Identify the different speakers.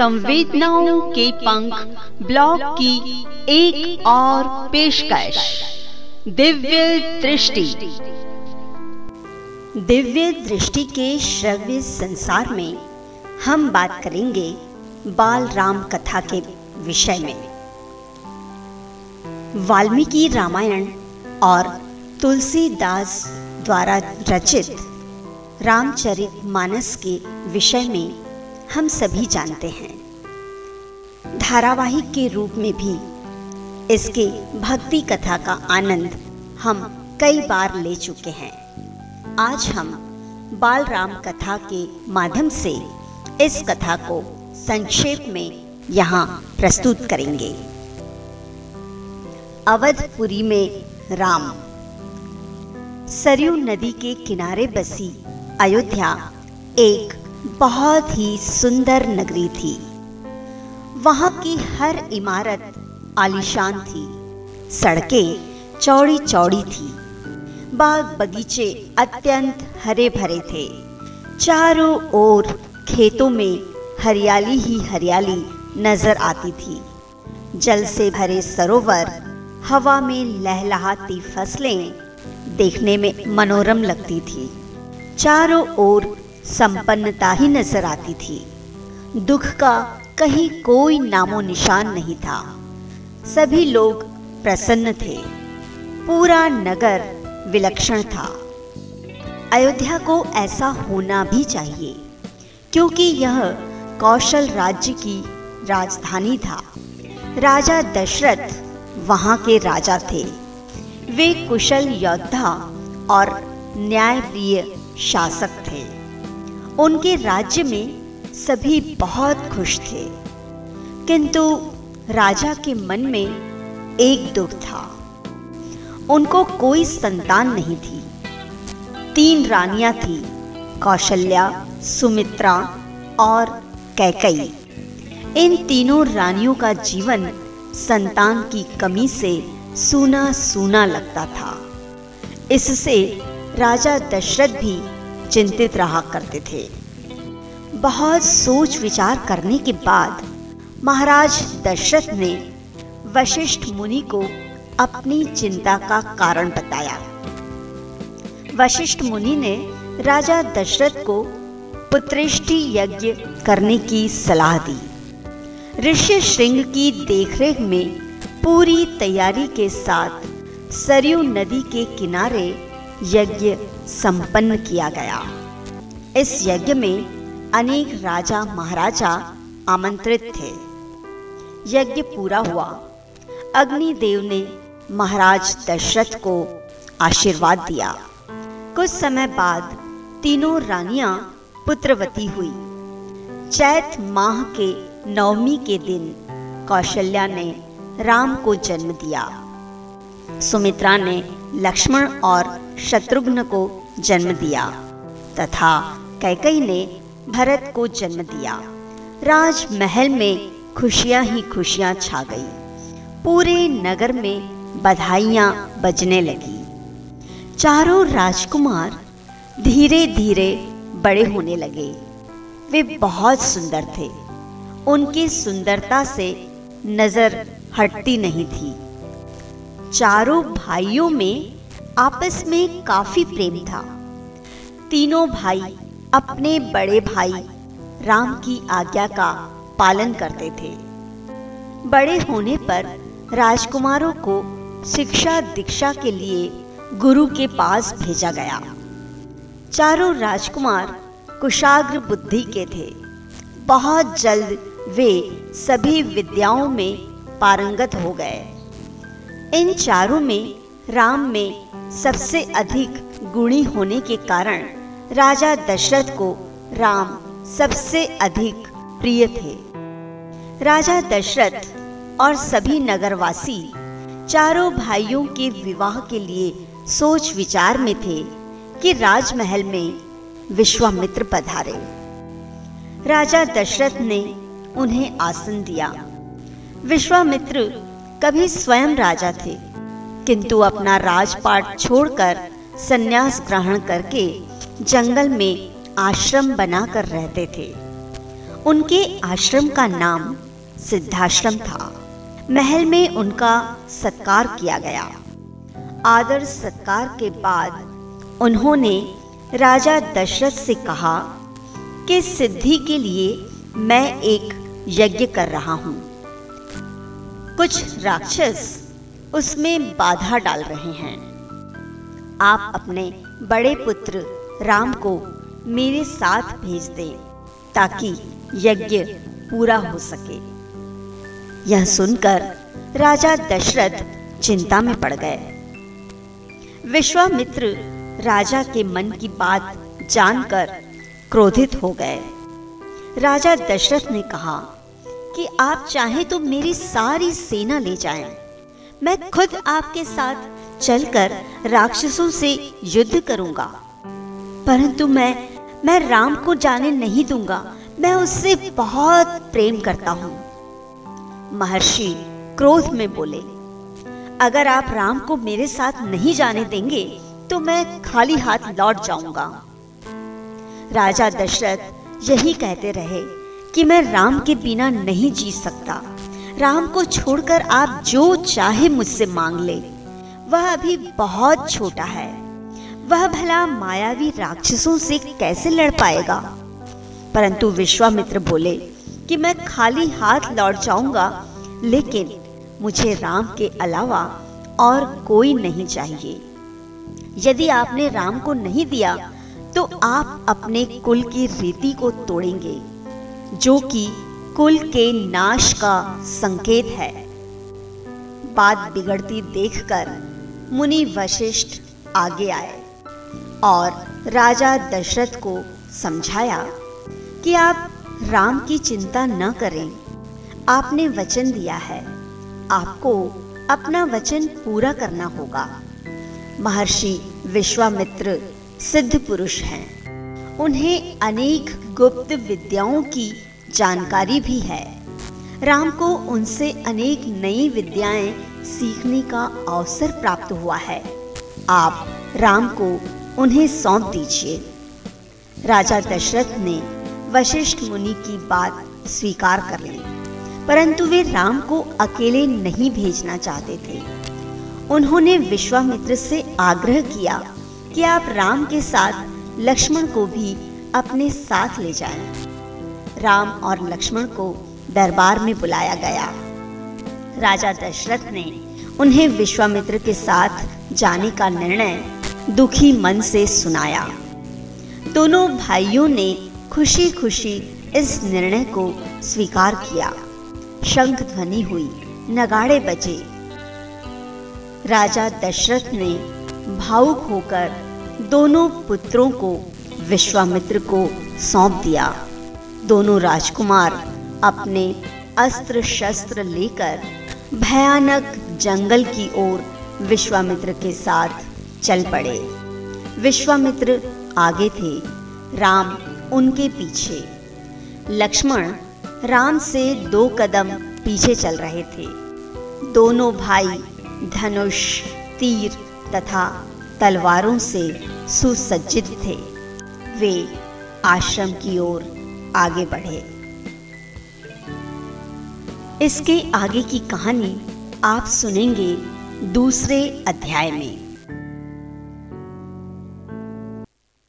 Speaker 1: संवेदनाओं के पंख ब्लॉग की एक और पेशकश, दिव्य दृष्टि।
Speaker 2: दिव्य दृष्टि के श्रव्य संसार में हम बात करेंगे बाल राम कथा के विषय में। वाल्मीकि रामायण और तुलसीदास द्वारा रचित रामचरित मानस के विषय में हम सभी जानते हैं। धारावाहिक के रूप में भी इसके भक्ति कथा का आनंद हम कई बार ले चुके हैं। आज हम बाल राम कथा के माध्यम से इस कथा को संक्षेप में यहाँ प्रस्तुत करेंगे। अवधपुरी में राम। सरयू नदी के किनारे बसी अयोध्या एक बहुत ही सुंदर नगरी थी। वहाँ की हर इमारत आलीशान थी। सड़कें चौड़ी चौड़ी थी। बाग बगीचे अत्यंत हरे भरे थे। चारों ओर खेतों में हरियाली ही हरियाली नज़र आती थी। जल से भरे सरोवर, हवा में लहलहाती फ़सलें देखने में मनोरम लगती थी। चारों ओर संपन्नता ही नज़र आती थी। दुख का कहीं कोई नामो निशान नहीं था। सभी लोग प्रसन्न थे। पूरा नगर विलक्षण था। अयोध्या को ऐसा होना भी चाहिए, क्योंकि यह कौशल राज्य की राजधानी था। राजा दशरथ वहाँ के राजा थे। वे कुशल योद्धा और न्यायप्रिय शासक थे। उनके राज्य में सभी बहुत खुश थे। किंतु राजा के मन में एक दुख था। उनको कोई संतान नहीं थी। तीन रानियाँ थी, कौशल्या, सुमित्रा और कैकई। इन तीनों रानियों का जीवन संतान की कमी से सूना सूना लगता था। इससे राजा दशरथ भी चिंतित रहा करते थे। बहुत सोच विचार करने के बाद महाराज दशरथ ने वशिष्ठ मुनि को अपनी चिंता का कारण बताया। वशिष्ठ मुनि ने राजा दशरथ को पुत्रेष्टि यज्ञ करने की सलाह दी। ऋषि श्रृंग की देखरेख में पूरी तैयारी के साथ सरयू नदी के किनारे यज्ञ संपन्न किया गया। इस यज्ञ में अनेक राजा महाराजा आमंत्रित थे। यज्ञ पूरा हुआ। अग्निदेव ने महाराज दशरथ को आशीर्वाद दिया। कुछ समय बाद तीनों रानियाँ पुत्रवती हुई। चैत माह के नवमी के दिन कौशल्या ने राम को जन्म दिया। सुमित्रा ने लक्ष्मण और शत्रुघ्न को जन्म दिया, तथा कैकई ने भरत को जन्म दिया। राजमहल में खुशियाँ ही खुशियाँ छा गई। पूरे नगर में बधाइयाँ बजने लगी। चारों राजकुमार धीरे धीरे बड़े होने लगे। वे बहुत सुंदर थे। उनकी सुंदरता से नज़र हटती नहीं थी। चारों भाइयों में आपस में काफ़ी प्रेम था। तीनों भाई अपने बड़े भाई राम की आज्ञा का पालन करते थे। बड़े होने पर राजकुमारों को शिक्षा दीक्षा के लिए गुरु के पास भेजा गया। चारों राजकुमार कुशाग्र बुद्धि के थे। बहुत जल्द वे सभी विद्याओं में पारंगत हो गए। इन चारों में राम में सबसे अधिक गुणी होने के कारण राजा दशरथ को राम सबसे अधिक प्रिय थे। राजा दशरथ और सभी नगरवासी चारों भाइयों के विवाह के लिए सोच विचार में थे कि राजमहल में विश्वामित्र पधारे। राजा दशरथ ने उन्हें आसन दिया। विश्वामित्र कभी स्वयं राजा थे। किंतु अपना राजपाट छोड़कर सन्यास ग्रहण करके जंगल में आश्रम बनाकर रहते थे। उनके आश्रम का नाम सिद्धाश्रम था। महल में उनका सत्कार किया गया। आदर सत्कार के बाद उन्होंने राजा दशरथ से कहा कि सिद्धि के लिए मैं एक यज्ञ कर रहा हूँ। कुछ राक्षस उसमें बाधा डाल रहे हैं। आप अपने बड़े पुत्र राम को मेरे साथ भेज दें ताकि यज्ञ पूरा हो सके। यह सुनकर राजा दशरथ चिंता में पड़ गए। विश्वामित्र राजा के मन की बात जानकर क्रोधित हो गए। राजा दशरथ ने कहा कि आप चाहें तो मेरी सारी सेना ले जाएँ। मैं खुद आपके साथ चलकर राक्षसों से युद्ध करूँगा। परंतु मैं मैं राम को जाने नहीं दूँगा। मैं उससे बहुत प्रेम करता हूँ। महर्षि क्रोध में बोले, अगर आप राम को मेरे साथ नहीं जाने देंगे तो मैं खाली हाथ लौट जाऊँगा। राजा दशरथ यही कहते रहे। कि मैं राम के बिना नहीं जी सकता। राम को छोड़कर आप जो चाहे मुझसे मांग ले। वह अभी बहुत छोटा है। वह भला मायावी राक्षसों से कैसे लड़ पाएगा? परंतु विश्वामित्र बोले कि मैं खाली हाथ लौट जाऊँगा, लेकिन मुझे राम के अलावा और कोई नहीं चाहिए। यदि आपने राम को नहीं दिया तो आप अपने कुल की रीति को तोड़ेंगे। जो कि कुल के नाश का संकेत है। बात बिगड़ती देखकर मुनि वशिष्ठ आगे आए और राजा दशरथ को समझाया कि आप राम की चिंता न करें। आपने वचन दिया है। आपको अपना वचन पूरा करना होगा। महर्षि विश्वामित्र सिद्ध पुरुष हैं। उन्हें अनेक गुप्त विद्याओं की जानकारी भी है। राम को उनसे अनेक नई विद्याएँ सीखने का अवसर प्राप्त हुआ है। आप राम को उन्हें सौंप दीजिए। राजा दशरथ ने वशिष्ठ मुनि की बात स्वीकार कर ली, परंतु वे राम को अकेले नहीं भेजना चाहते थे। उन्होंने विश्वामित्र से आग्रह किया कि आप राम के साथ लक्ष्मण को भी अपने साथ ले जाएँ। राम और लक्ष्मण को दरबार में बुलाया गया। राजा दशरथ ने उन्हें विश्वामित्र के साथ जाने का निर्णय दुखी मन से सुनाया। दोनों भाइयों ने खुशी खुशी इस निर्णय को स्वीकार किया। शंख ध्वनि हुई, नगाड़े बजे। राजा दशरथ ने भावुक होकर दोनों पुत्रों को, विश्वामित्र को सौंप दिया। दोनों राजकुमार अपने अस्त्र शस्त्र लेकर भयानक जंगल की ओर विश्वामित्र के साथ चल पड़े। विश्वामित्र आगे थे, राम उनके पीछे। लक्ष्मण राम से दो कदम पीछे चल रहे थे। दोनों भाई धनुष, तीर तथा तलवारों से सुसज्जित थे। वे आश्रम की ओर आगे बढ़े। इसके आगे की कहानी आप सुनेंगे दूसरे अध्याय में।